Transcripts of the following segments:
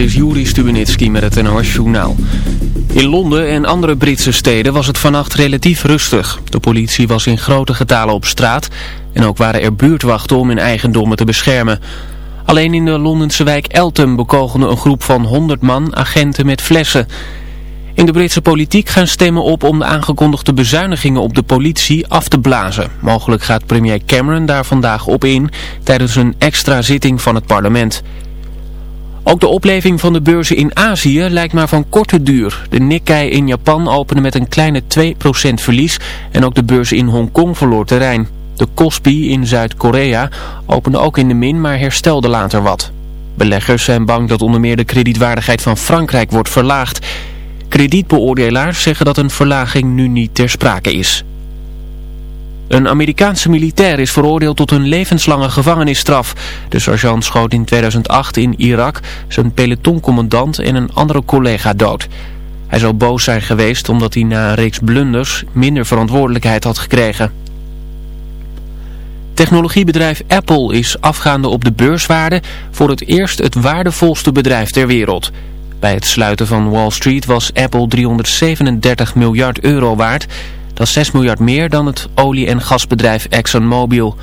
is Juri Stubenitski met het NOS-journaal. In Londen en andere Britse steden was het vannacht relatief rustig. De politie was in grote getalen op straat en ook waren er buurtwachten om hun eigendommen te beschermen. Alleen in de Londense wijk Eltham bekogelde een groep van 100 man agenten met flessen. In de Britse politiek gaan stemmen op om de aangekondigde bezuinigingen op de politie af te blazen. Mogelijk gaat premier Cameron daar vandaag op in tijdens een extra zitting van het parlement. Ook de opleving van de beurzen in Azië lijkt maar van korte duur. De Nikkei in Japan opende met een kleine 2% verlies en ook de beurs in Hongkong verloor terrein. De Kospi in Zuid-Korea opende ook in de min, maar herstelde later wat. Beleggers zijn bang dat onder meer de kredietwaardigheid van Frankrijk wordt verlaagd. Kredietbeoordelaars zeggen dat een verlaging nu niet ter sprake is. Een Amerikaanse militair is veroordeeld tot een levenslange gevangenisstraf. De sergeant schoot in 2008 in Irak zijn pelotoncommandant en een andere collega dood. Hij zou boos zijn geweest omdat hij na een reeks blunders minder verantwoordelijkheid had gekregen. Technologiebedrijf Apple is afgaande op de beurswaarde voor het eerst het waardevolste bedrijf ter wereld. Bij het sluiten van Wall Street was Apple 337 miljard euro waard... Dat is 6 miljard meer dan het olie- en gasbedrijf ExxonMobil.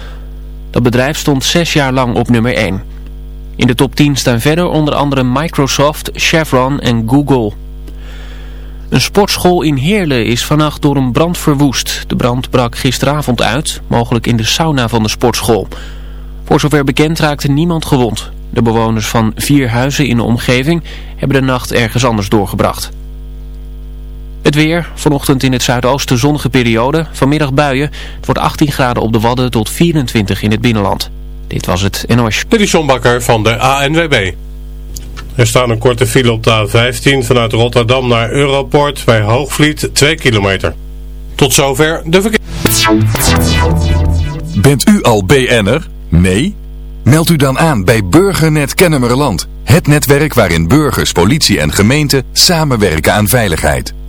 Dat bedrijf stond 6 jaar lang op nummer 1. In de top 10 staan verder onder andere Microsoft, Chevron en Google. Een sportschool in Heerlen is vannacht door een brand verwoest. De brand brak gisteravond uit, mogelijk in de sauna van de sportschool. Voor zover bekend raakte niemand gewond. De bewoners van vier huizen in de omgeving hebben de nacht ergens anders doorgebracht. Het weer, vanochtend in het zuidoosten zonnige periode, vanmiddag buien. Het wordt 18 graden op de Wadden tot 24 in het binnenland. Dit was het NOS. Dit is John Bakker van de ANWB. Er staat een korte file op de A15 vanuit Rotterdam naar Europort bij Hoogvliet 2 kilometer. Tot zover de verkeer. Bent u al BN'er? Nee? Meld u dan aan bij Burgernet Kennemerland. Het netwerk waarin burgers, politie en gemeente samenwerken aan veiligheid.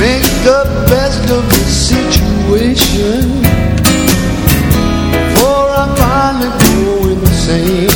Make the best of the situation. For I'm finally the same.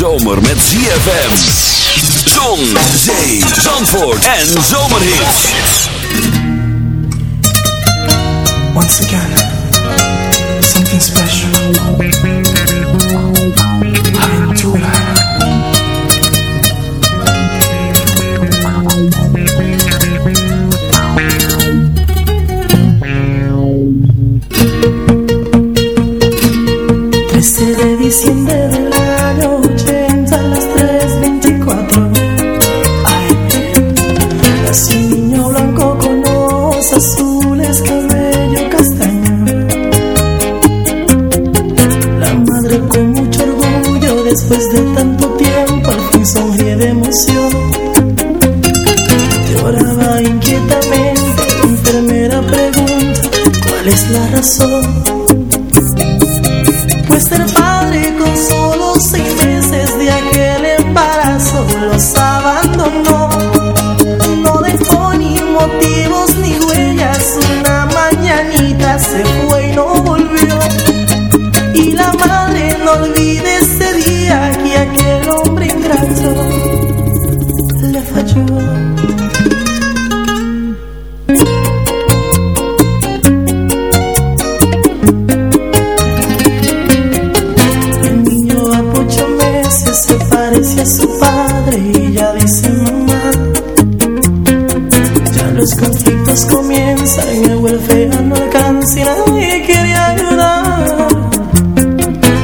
zomer met ZFM. Zon, zee, zandvoort en zomerhit. Once again. todos comienzan a golpear, no alcanza y nadie quiere ayudar.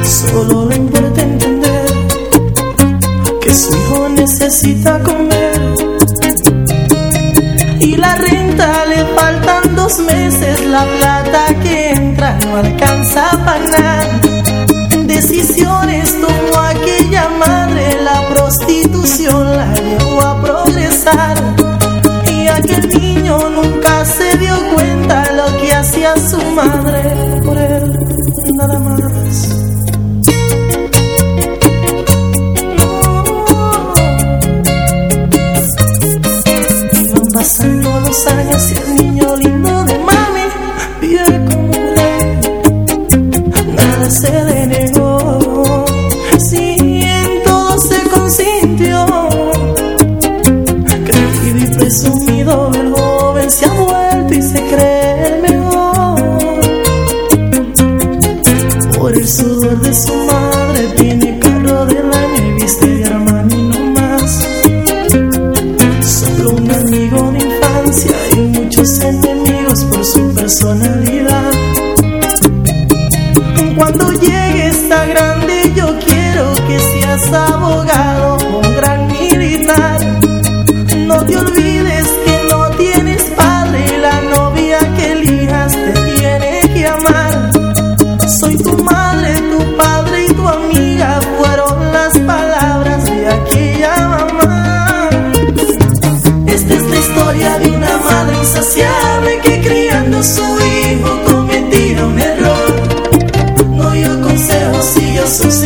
Solo le importa entender que su hijo necesita comer y la renta le faltan dos meses la plata. coração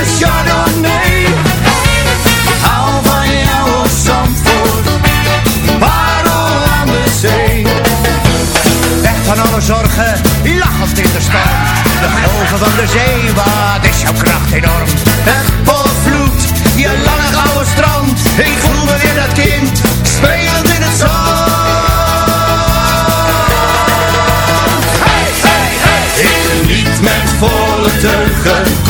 Dus ja, dan nee, haal van jouw zandvoer, aan de zee? Weg van alle zorgen, lachend in de storm, de golven van de zee, waard is jouw kracht enorm. Heb vol vloed, je lange gouden strand, ik voel me weer dat kind, spelend in het zand. Hij, hij, hij, ik ben niet met volle gekomen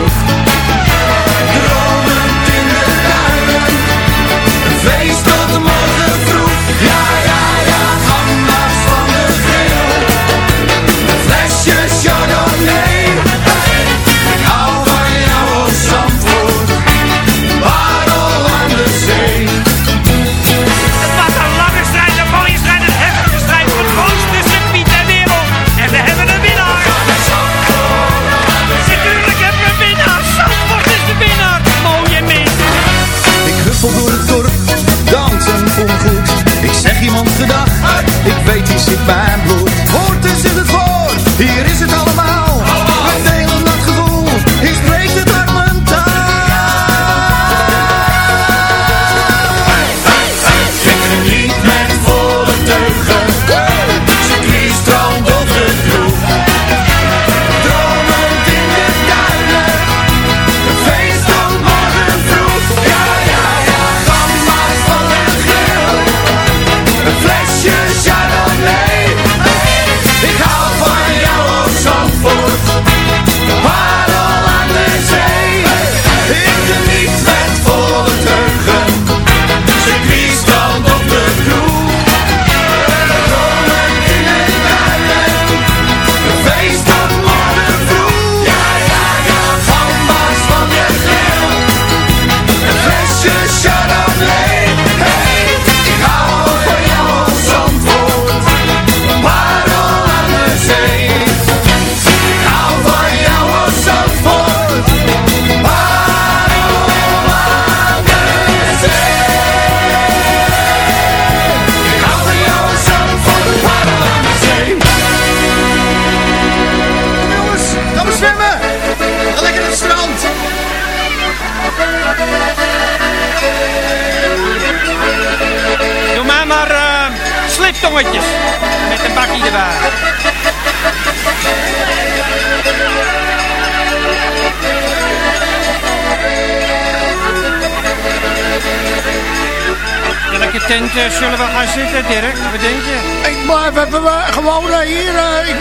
Eh, zullen we gaan zitten, Dirk? Wat denk? Ik blijf hebben we eh, gewoon eh, hier,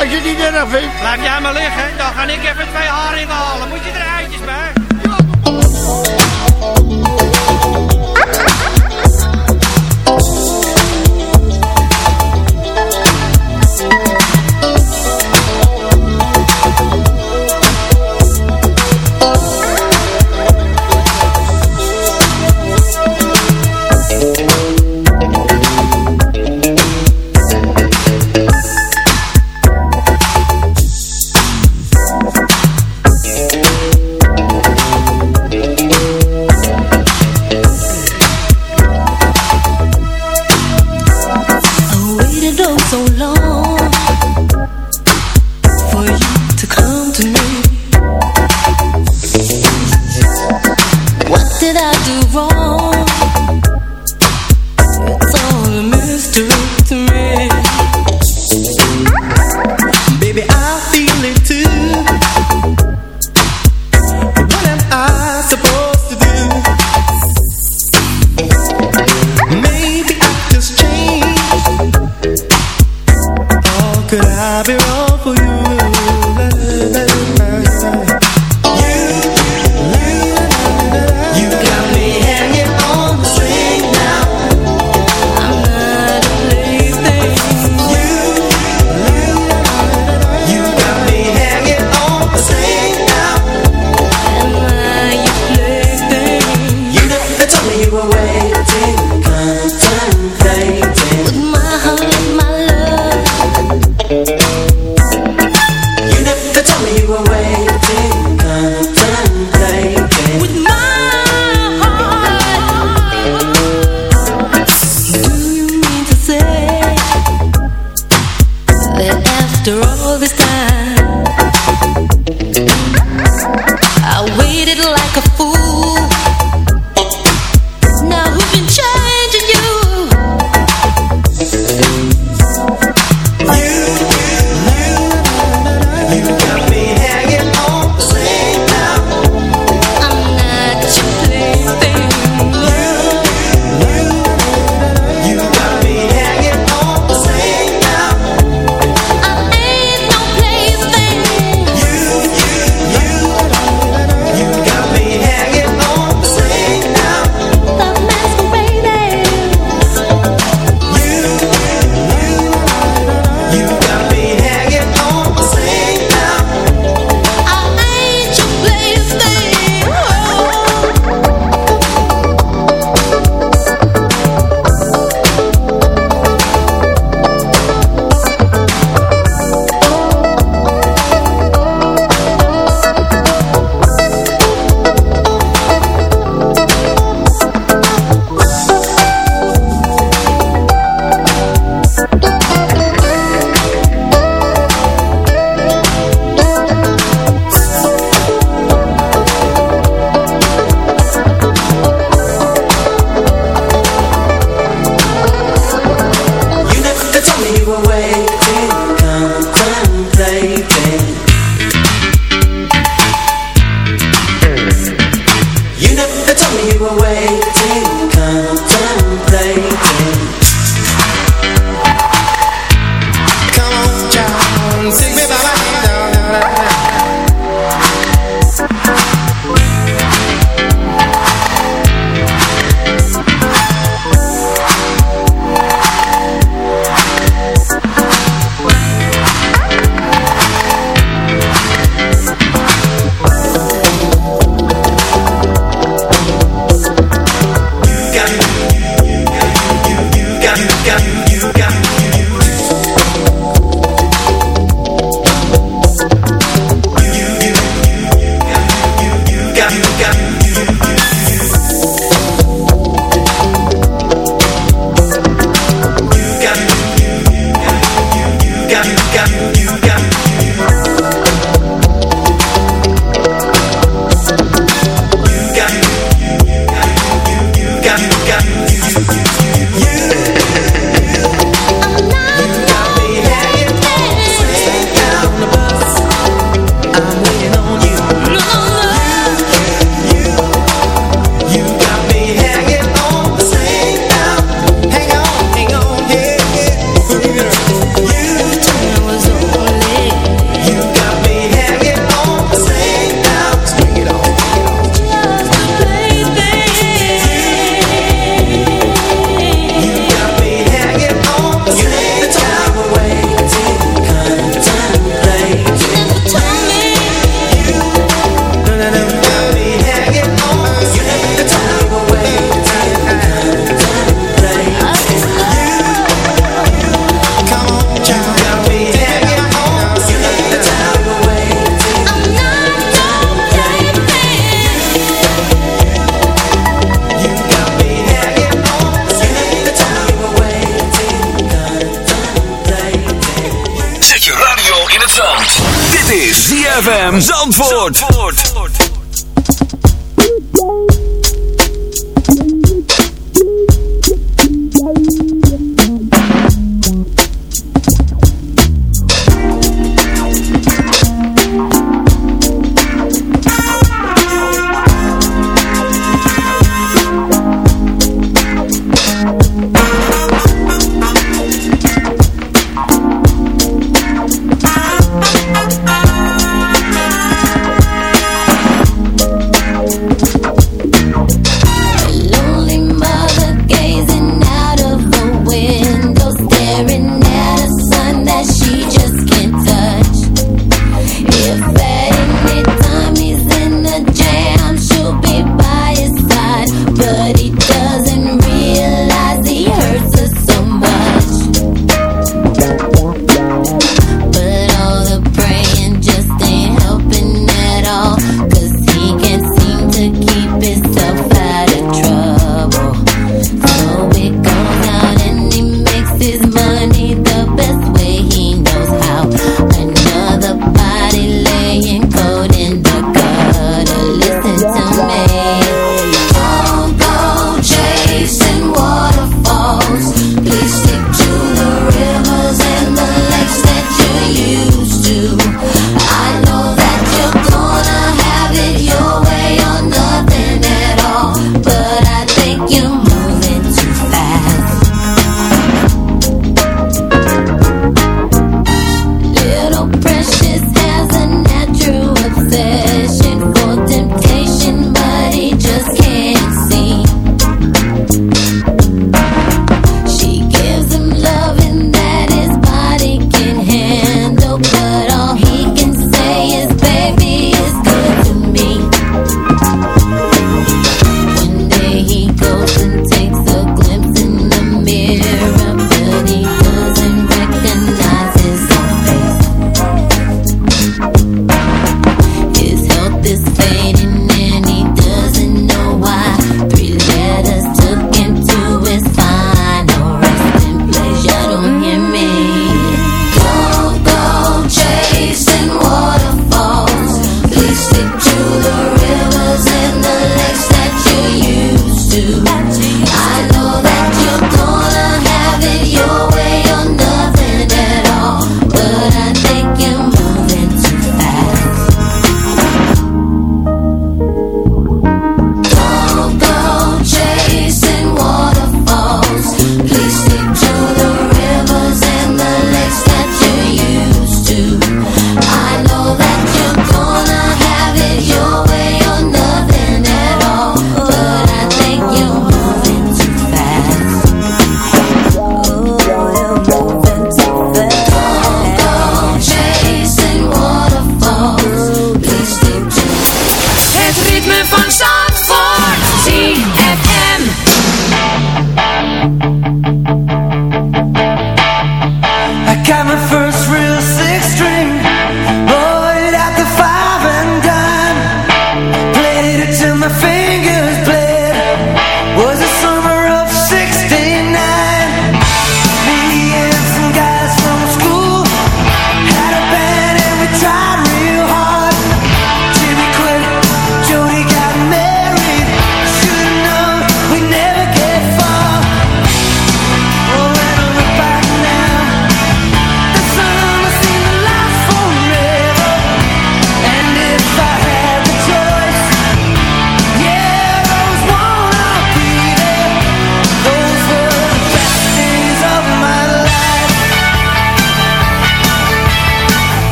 als je het niet erg vindt. Laat jij maar liggen, dan ga ik even twee haringen halen. Moet je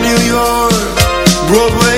New York, Broadway.